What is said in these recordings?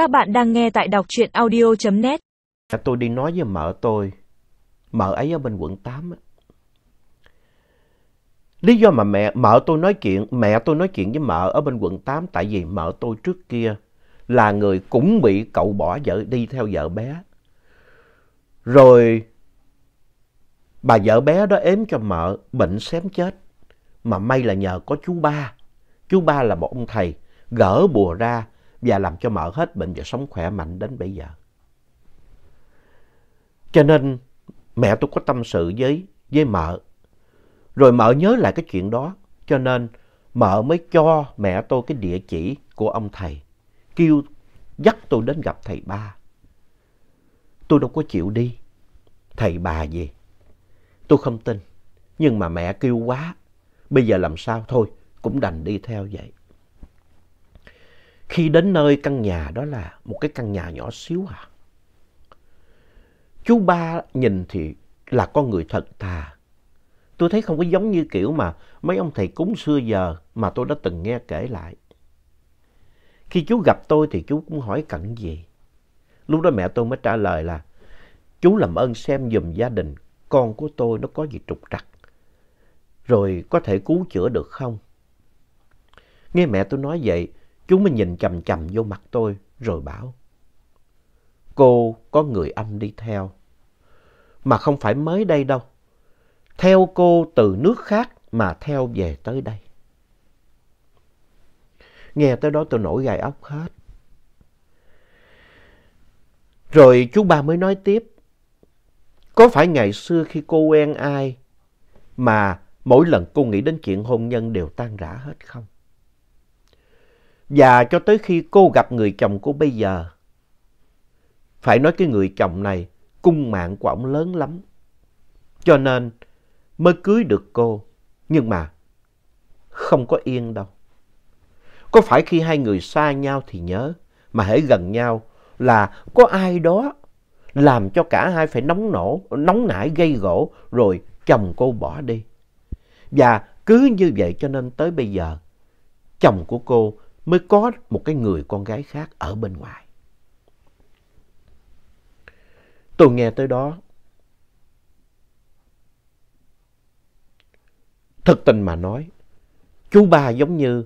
Các bạn đang nghe tại đọc truyện audio.net. Dạ, tôi đi nói với mợ tôi, mợ ấy ở bên quận 8 á. Lý do mà mẹ mợ tôi nói chuyện, mẹ tôi nói chuyện với mợ ở bên quận 8 tại vì mợ tôi trước kia là người cũng bị cậu bỏ vợ đi theo vợ bé. Rồi bà vợ bé đó ếm cho mợ bệnh xém chết. Mà may là nhờ có chú ba. Chú ba là một ông thầy gỡ bùa ra và làm cho mợ hết bệnh và sống khỏe mạnh đến bây giờ. Cho nên mẹ tôi có tâm sự với, với mợ. Rồi mợ nhớ lại cái chuyện đó. Cho nên mợ mới cho mẹ tôi cái địa chỉ của ông thầy. Kêu dắt tôi đến gặp thầy ba. Tôi đâu có chịu đi. Thầy bà gì? Tôi không tin. Nhưng mà mẹ kêu quá. Bây giờ làm sao thôi. Cũng đành đi theo vậy. Khi đến nơi căn nhà đó là một cái căn nhà nhỏ xíu à. Chú ba nhìn thì là con người thật thà. Tôi thấy không có giống như kiểu mà mấy ông thầy cúng xưa giờ mà tôi đã từng nghe kể lại. Khi chú gặp tôi thì chú cũng hỏi cặn gì. Lúc đó mẹ tôi mới trả lời là chú làm ơn xem giùm gia đình con của tôi nó có gì trục trặc. Rồi có thể cứu chữa được không? Nghe mẹ tôi nói vậy, chú mới nhìn chầm chầm vô mặt tôi, rồi bảo. Cô có người âm đi theo. Mà không phải mới đây đâu. Theo cô từ nước khác mà theo về tới đây. Nghe tới đó tôi nổi gai ốc hết. Rồi chú ba mới nói tiếp. Có phải ngày xưa khi cô quen ai mà mỗi lần cô nghĩ đến chuyện hôn nhân đều tan rã hết không? Và cho tới khi cô gặp người chồng của bây giờ, phải nói cái người chồng này cung mạng của ông lớn lắm. Cho nên mới cưới được cô, nhưng mà không có yên đâu. Có phải khi hai người xa nhau thì nhớ, mà hãy gần nhau là có ai đó làm cho cả hai phải nóng nổ, nóng nảy gây gỗ rồi chồng cô bỏ đi. Và cứ như vậy cho nên tới bây giờ, chồng của cô mới có một cái người con gái khác ở bên ngoài. Tôi nghe tới đó. Thực tình mà nói, chú ba giống như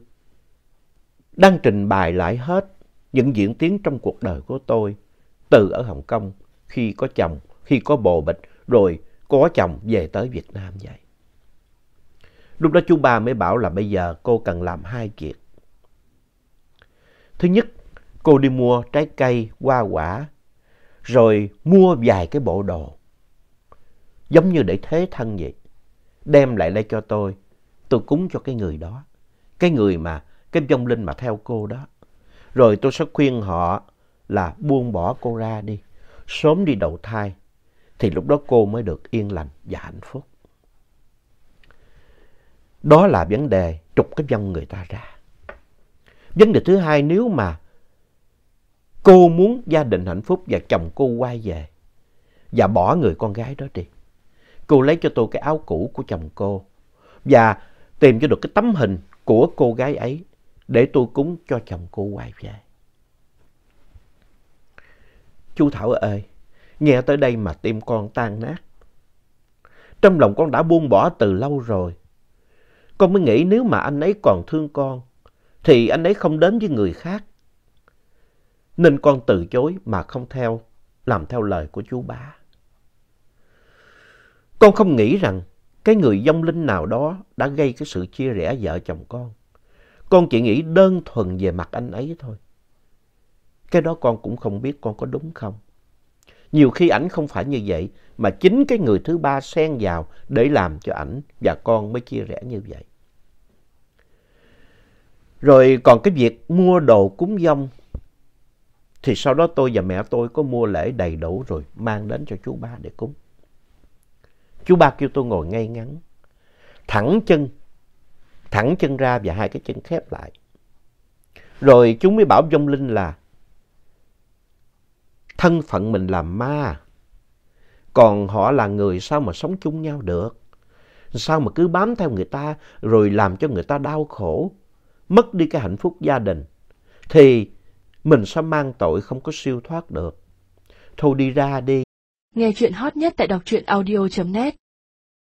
đang trình bày lại hết những diễn tiến trong cuộc đời của tôi từ ở Hồng Kông khi có chồng, khi có bồ bịch, rồi có chồng về tới Việt Nam vậy. Lúc đó chú ba mới bảo là bây giờ cô cần làm hai việc. Thứ nhất, cô đi mua trái cây, hoa quả, rồi mua vài cái bộ đồ. Giống như để thế thân vậy. Đem lại đây cho tôi, tôi cúng cho cái người đó. Cái người mà, cái vong linh mà theo cô đó. Rồi tôi sẽ khuyên họ là buông bỏ cô ra đi, sớm đi đầu thai. Thì lúc đó cô mới được yên lành và hạnh phúc. Đó là vấn đề trục cái vong người ta ra. Vấn đề thứ hai nếu mà cô muốn gia đình hạnh phúc và chồng cô quay về và bỏ người con gái đó đi. Cô lấy cho tôi cái áo cũ của chồng cô và tìm cho được cái tấm hình của cô gái ấy để tôi cúng cho chồng cô quay về. Chú Thảo ơi, nghe tới đây mà tim con tan nát. Trong lòng con đã buông bỏ từ lâu rồi. Con mới nghĩ nếu mà anh ấy còn thương con thì anh ấy không đến với người khác. Nên con từ chối mà không theo, làm theo lời của chú bá Con không nghĩ rằng cái người dông linh nào đó đã gây cái sự chia rẽ vợ chồng con. Con chỉ nghĩ đơn thuần về mặt anh ấy thôi. Cái đó con cũng không biết con có đúng không. Nhiều khi ảnh không phải như vậy, mà chính cái người thứ ba xen vào để làm cho ảnh và con mới chia rẽ như vậy. Rồi còn cái việc mua đồ cúng dông thì sau đó tôi và mẹ tôi có mua lễ đầy đủ rồi mang đến cho chú ba để cúng. Chú ba kêu tôi ngồi ngay ngắn, thẳng chân, thẳng chân ra và hai cái chân khép lại. Rồi chú mới bảo vong linh là thân phận mình là ma, còn họ là người sao mà sống chung nhau được. Sao mà cứ bám theo người ta rồi làm cho người ta đau khổ, mất đi cái hạnh phúc gia đình. Thì mình sẽ mang tội không có siêu thoát được. Thôi đi ra đi. Nghe chuyện hot nhất tại đọc truyện audio.net